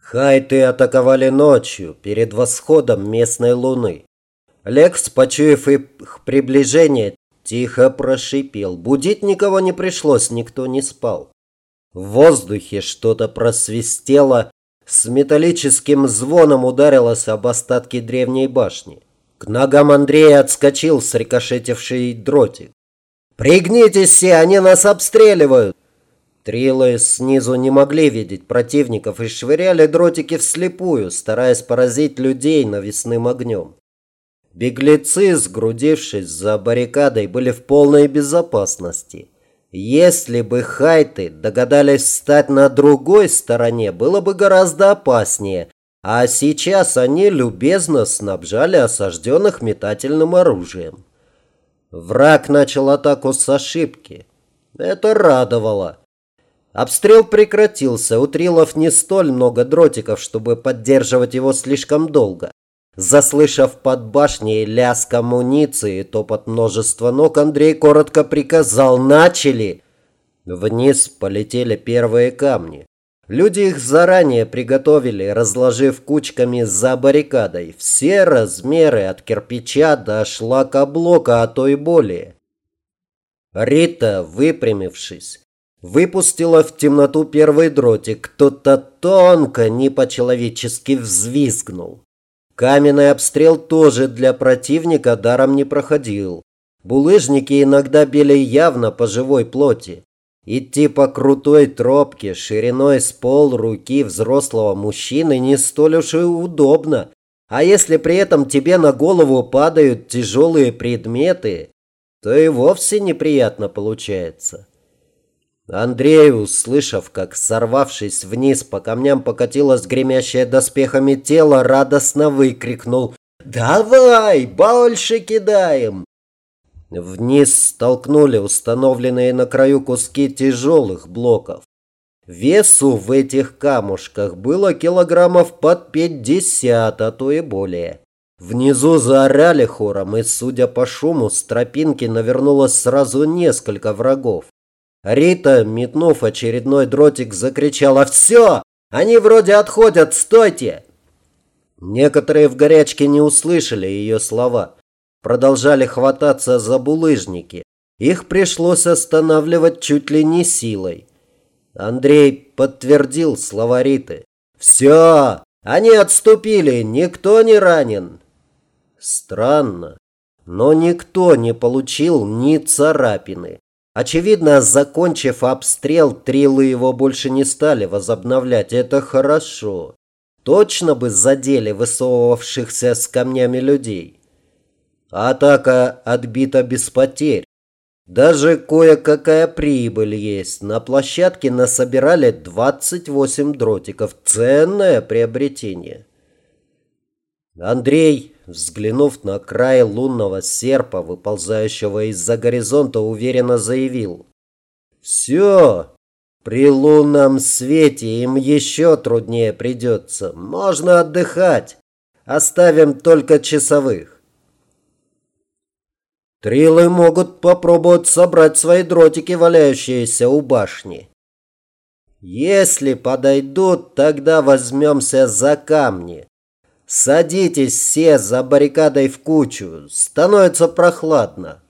Хайты атаковали ночью, перед восходом местной луны. Лекс, почуяв их приближение, тихо прошипел. Будить никого не пришлось, никто не спал. В воздухе что-то просвистело, с металлическим звоном ударилось об остатки древней башни. К ногам Андрея отскочил срикошетивший дротик. «Пригнитесь все, они нас обстреливают!» Трилы снизу не могли видеть противников и швыряли дротики вслепую, стараясь поразить людей навесным огнем. Беглецы, сгрудившись за баррикадой, были в полной безопасности. Если бы хайты догадались встать на другой стороне, было бы гораздо опаснее, а сейчас они любезно снабжали осажденных метательным оружием. Враг начал атаку с ошибки. Это радовало. Обстрел прекратился, у Трилов не столь много дротиков, чтобы поддерживать его слишком долго. Заслышав под башней лязг амуниции и топот множества ног, Андрей коротко приказал «Начали!». Вниз полетели первые камни. Люди их заранее приготовили, разложив кучками за баррикадой. Все размеры от кирпича до шлакоблока, а то и более. Рита, выпрямившись, Выпустила в темноту первый дротик. Кто-то тонко, не по-человечески взвизгнул. Каменный обстрел тоже для противника даром не проходил. Булыжники иногда били явно по живой плоти. Идти по крутой тропке шириной с пол руки взрослого мужчины не столь уж и удобно. А если при этом тебе на голову падают тяжелые предметы, то и вовсе неприятно получается. Андрей, услышав, как, сорвавшись вниз по камням, покатилось гремящее доспехами тело, радостно выкрикнул «Давай, больше кидаем!» Вниз столкнули установленные на краю куски тяжелых блоков. Весу в этих камушках было килограммов под пятьдесят, а то и более. Внизу заорали хором, и, судя по шуму, с тропинки навернулось сразу несколько врагов. Рита, метнув очередной дротик, закричала «Все! Они вроде отходят! Стойте!» Некоторые в горячке не услышали ее слова. Продолжали хвататься за булыжники. Их пришлось останавливать чуть ли не силой. Андрей подтвердил слова Риты. «Все! Они отступили! Никто не ранен!» Странно, но никто не получил ни царапины. Очевидно, закончив обстрел, трилы его больше не стали возобновлять. Это хорошо. Точно бы задели высовывавшихся с камнями людей. Атака отбита без потерь. Даже кое-какая прибыль есть. На площадке насобирали 28 дротиков. Ценное приобретение. Андрей взглянув на край лунного серпа, выползающего из-за горизонта, уверенно заявил. «Все! При лунном свете им еще труднее придется. Можно отдыхать. Оставим только часовых». Трилы могут попробовать собрать свои дротики, валяющиеся у башни. Если подойдут, тогда возьмемся за камни. Садитесь все за баррикадой в кучу. Становится прохладно.